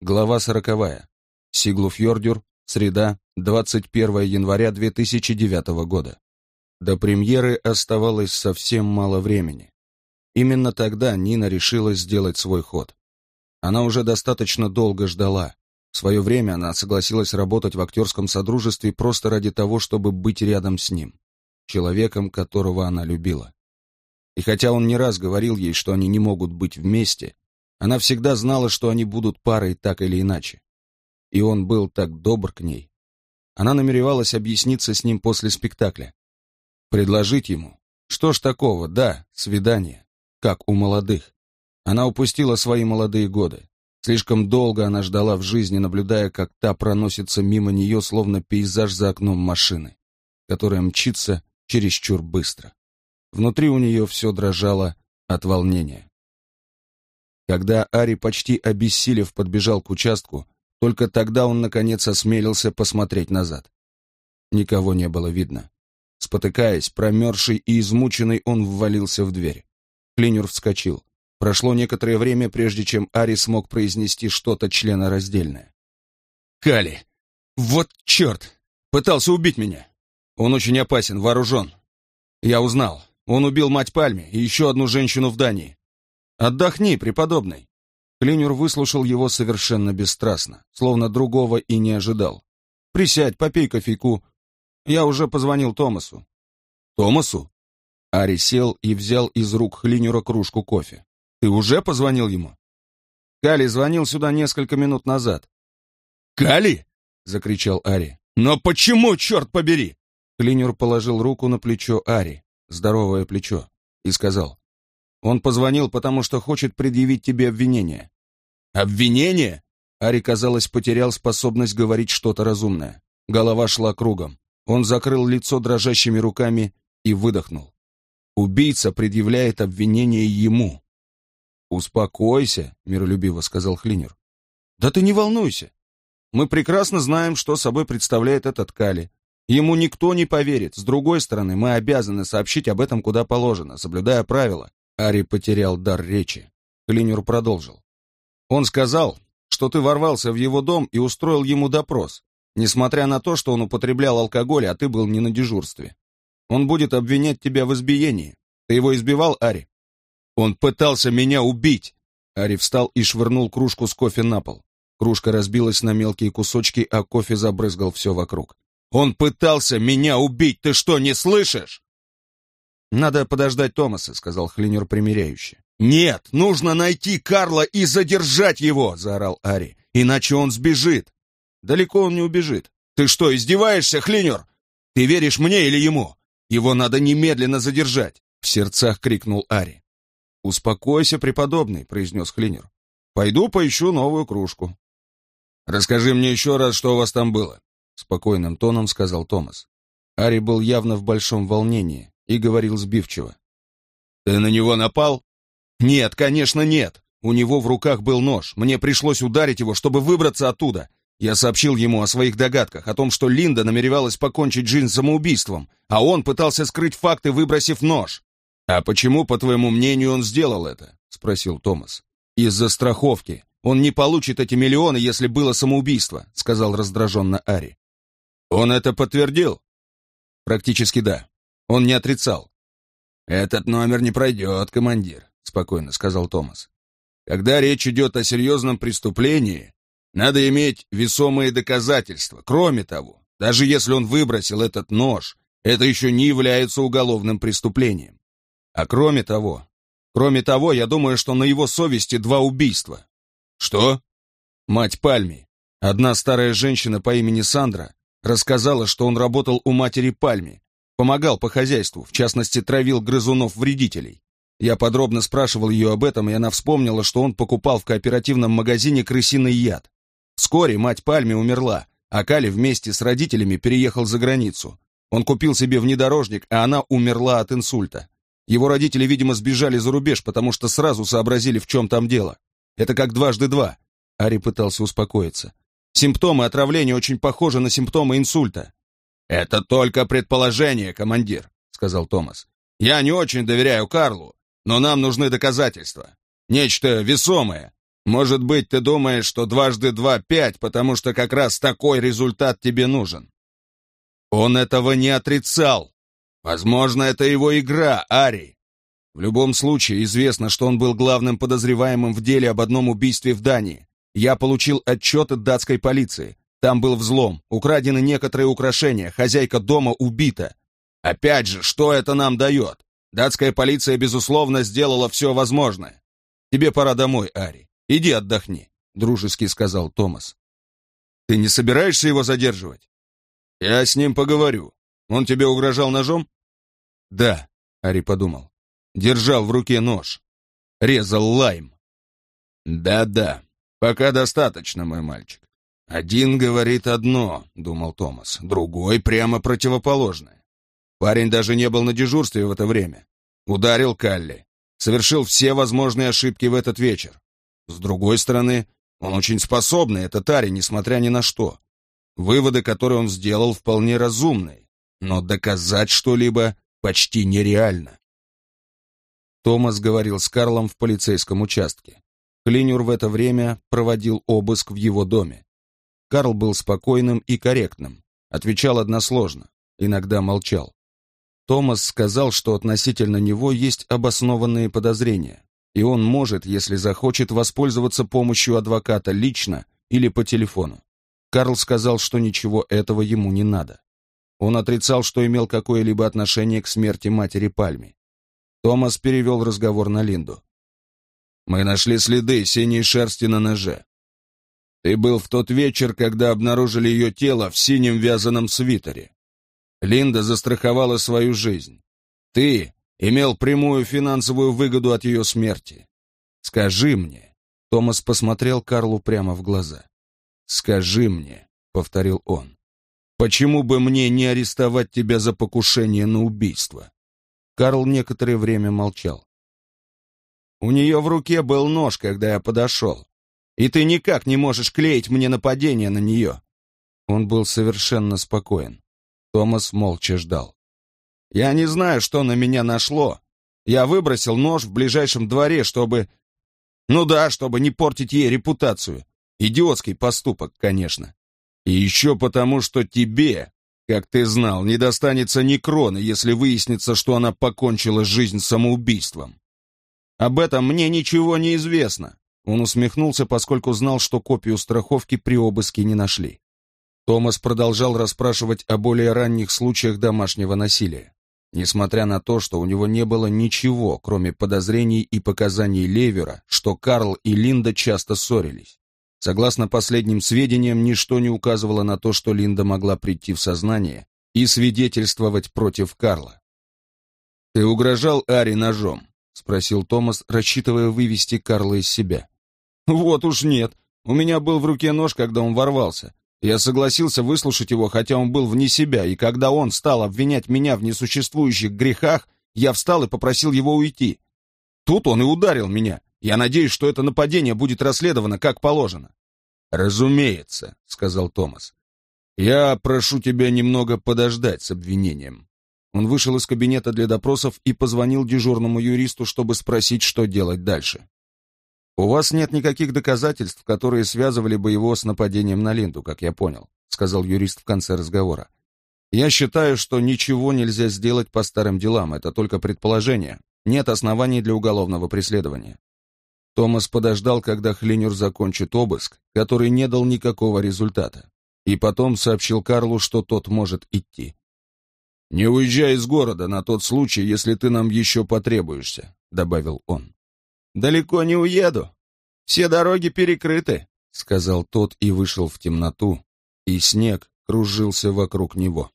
Глава сороковая. Сиглуфьордюр. Среда, 21 января 2009 года. До премьеры оставалось совсем мало времени. Именно тогда Нина решила сделать свой ход. Она уже достаточно долго ждала. В свое время она согласилась работать в актерском содружестве просто ради того, чтобы быть рядом с ним, человеком, которого она любила. И хотя он не раз говорил ей, что они не могут быть вместе, она всегда знала, что они будут парой так или иначе. И он был так добр к ней. Она намеревалась объясниться с ним после спектакля. Предложить ему. Что ж такого, да, свидание, как у молодых. Она упустила свои молодые годы. Слишком долго она ждала в жизни, наблюдая, как та проносится мимо нее, словно пейзаж за окном машины, которая мчится чересчур быстро. Внутри у нее все дрожало от волнения. Когда Ари, почти обессилев, подбежал к участку, только тогда он, наконец, осмелился посмотреть назад. Никого не было видно. Спотыкаясь, промерзший и измученный, он ввалился в дверь. Клинер вскочил. Прошло некоторое время, прежде чем Ари смог произнести что-то членораздельное. «Кали! Вот черт! Пытался убить меня! Он очень опасен, вооружен. Я узнал. Он убил мать Пальми и еще одну женщину в Дании. «Отдохни, преподобный!» Клинер выслушал его совершенно бесстрастно, словно другого и не ожидал. «Присядь, попей кофейку. Я уже позвонил Томасу». «Томасу?» Ари сел и взял из рук Клинера кружку кофе. «Ты уже позвонил ему?» «Кали звонил сюда несколько минут назад». «Кали?» — закричал Ари. «Но почему, черт побери?» Клинер положил руку на плечо Ари, здоровое плечо, и сказал, он позвонил, потому что хочет предъявить тебе обвинение». «Обвинение?» Ари, казалось, потерял способность говорить что-то разумное. Голова шла кругом. Он закрыл лицо дрожащими руками и выдохнул. Убийца предъявляет обвинение ему. «Успокойся», — миролюбиво сказал Хлинер. «Да ты не волнуйся. Мы прекрасно знаем, что собой представляет этот Кали. Ему никто не поверит. С другой стороны, мы обязаны сообщить об этом куда положено, соблюдая правила. Ари потерял дар речи. Клинер продолжил. «Он сказал, что ты ворвался в его дом и устроил ему допрос, несмотря на то, что он употреблял алкоголь, а ты был не на дежурстве. Он будет обвинять тебя в избиении. Ты его избивал, Ари?» «Он пытался меня убить!» Ари встал и швырнул кружку с кофе на пол. Кружка разбилась на мелкие кусочки, а кофе забрызгал все вокруг. «Он пытался меня убить! Ты что, не слышишь?» «Надо подождать Томаса», — сказал Хлинер примиряюще. «Нет, нужно найти Карла и задержать его!» — заорал Ари. «Иначе он сбежит!» «Далеко он не убежит!» «Ты что, издеваешься, Хлинер? Ты веришь мне или ему? Его надо немедленно задержать!» — в сердцах крикнул Ари. «Успокойся, преподобный», — произнес Хлинер. «Пойду поищу новую кружку». «Расскажи мне еще раз, что у вас там было», — спокойным тоном сказал Томас. Ари был явно в большом волнении и говорил сбивчиво. «Ты на него напал?» «Нет, конечно, нет. У него в руках был нож. Мне пришлось ударить его, чтобы выбраться оттуда. Я сообщил ему о своих догадках, о том, что Линда намеревалась покончить жизнь самоубийством, а он пытался скрыть факты, выбросив нож. «А почему, по твоему мнению, он сделал это?» — спросил Томас. «Из-за страховки. Он не получит эти миллионы, если было самоубийство», — сказал раздраженно Ари. «Он это подтвердил?» «Практически да. Он не отрицал. «Этот номер не пройдет, командир», — спокойно сказал Томас. «Когда речь идет о серьезном преступлении, надо иметь весомые доказательства. Кроме того, даже если он выбросил этот нож, это еще не является уголовным преступлением. А кроме того, кроме того, я думаю, что на его совести два убийства. Что? Мать Пальми, одна старая женщина по имени Сандра, рассказала, что он работал у матери Пальми, Помогал по хозяйству, в частности, травил грызунов-вредителей. Я подробно спрашивал ее об этом, и она вспомнила, что он покупал в кооперативном магазине крысиный яд. Вскоре мать Пальми умерла, а Кали вместе с родителями переехал за границу. Он купил себе внедорожник, а она умерла от инсульта. Его родители, видимо, сбежали за рубеж, потому что сразу сообразили, в чем там дело. Это как дважды два. Ари пытался успокоиться. Симптомы отравления очень похожи на симптомы инсульта. «Это только предположение, командир», — сказал Томас. «Я не очень доверяю Карлу, но нам нужны доказательства. Нечто весомое. Может быть, ты думаешь, что дважды два — пять, потому что как раз такой результат тебе нужен. Он этого не отрицал. Возможно, это его игра, Ари. В любом случае, известно, что он был главным подозреваемым в деле об одном убийстве в Дании. Я получил отчет от датской полиции. Там был взлом, украдены некоторые украшения, хозяйка дома убита. Опять же, что это нам дает? Датская полиция, безусловно, сделала все возможное. Тебе пора домой, Ари. Иди отдохни, дружески сказал Томас. Ты не собираешься его задерживать? Я с ним поговорю. Он тебе угрожал ножом? Да, Ари подумал. Держал в руке нож. Резал лайм. Да-да, пока достаточно, мой мальчик. Один говорит одно, думал Томас, другой прямо противоположное. Парень даже не был на дежурстве в это время. Ударил Калли. Совершил все возможные ошибки в этот вечер. С другой стороны, он очень способный, этот Тари, несмотря ни на что. Выводы, которые он сделал, вполне разумные, но доказать что-либо почти нереально. Томас говорил с Карлом в полицейском участке. Клинюр в это время проводил обыск в его доме. Карл был спокойным и корректным, отвечал односложно, иногда молчал. Томас сказал, что относительно него есть обоснованные подозрения, и он может, если захочет, воспользоваться помощью адвоката лично или по телефону. Карл сказал, что ничего этого ему не надо. Он отрицал, что имел какое-либо отношение к смерти матери Пальми. Томас перевел разговор на Линду. «Мы нашли следы синей шерсти на ноже. Ты был в тот вечер, когда обнаружили ее тело в синем вязаном свитере. Линда застраховала свою жизнь. Ты имел прямую финансовую выгоду от ее смерти. Скажи мне, Томас посмотрел Карлу прямо в глаза. Скажи мне, повторил он, почему бы мне не арестовать тебя за покушение на убийство? Карл некоторое время молчал. У нее в руке был нож, когда я подошел. И ты никак не можешь клеить мне нападение на нее. Он был совершенно спокоен. Томас молча ждал. «Я не знаю, что на меня нашло. Я выбросил нож в ближайшем дворе, чтобы... Ну да, чтобы не портить ей репутацию. Идиотский поступок, конечно. И еще потому, что тебе, как ты знал, не достанется ни кроны, если выяснится, что она покончила жизнь самоубийством. Об этом мне ничего не известно». Он усмехнулся, поскольку знал, что копию страховки при обыске не нашли. Томас продолжал расспрашивать о более ранних случаях домашнего насилия. Несмотря на то, что у него не было ничего, кроме подозрений и показаний Левера, что Карл и Линда часто ссорились. Согласно последним сведениям, ничто не указывало на то, что Линда могла прийти в сознание и свидетельствовать против Карла. «Ты угрожал Ари ножом?» — спросил Томас, рассчитывая вывести Карла из себя. «Вот уж нет. У меня был в руке нож, когда он ворвался. Я согласился выслушать его, хотя он был вне себя, и когда он стал обвинять меня в несуществующих грехах, я встал и попросил его уйти. Тут он и ударил меня. Я надеюсь, что это нападение будет расследовано как положено. «Разумеется», — сказал Томас. «Я прошу тебя немного подождать с обвинением». Он вышел из кабинета для допросов и позвонил дежурному юристу, чтобы спросить, что делать дальше. «У вас нет никаких доказательств, которые связывали бы его с нападением на Линду, как я понял», сказал юрист в конце разговора. «Я считаю, что ничего нельзя сделать по старым делам, это только предположение. Нет оснований для уголовного преследования». Томас подождал, когда Хлинюр закончит обыск, который не дал никакого результата, и потом сообщил Карлу, что тот может идти. «Не уезжай из города на тот случай, если ты нам еще потребуешься», — добавил он. «Далеко не уеду. Все дороги перекрыты», — сказал тот и вышел в темноту, и снег кружился вокруг него.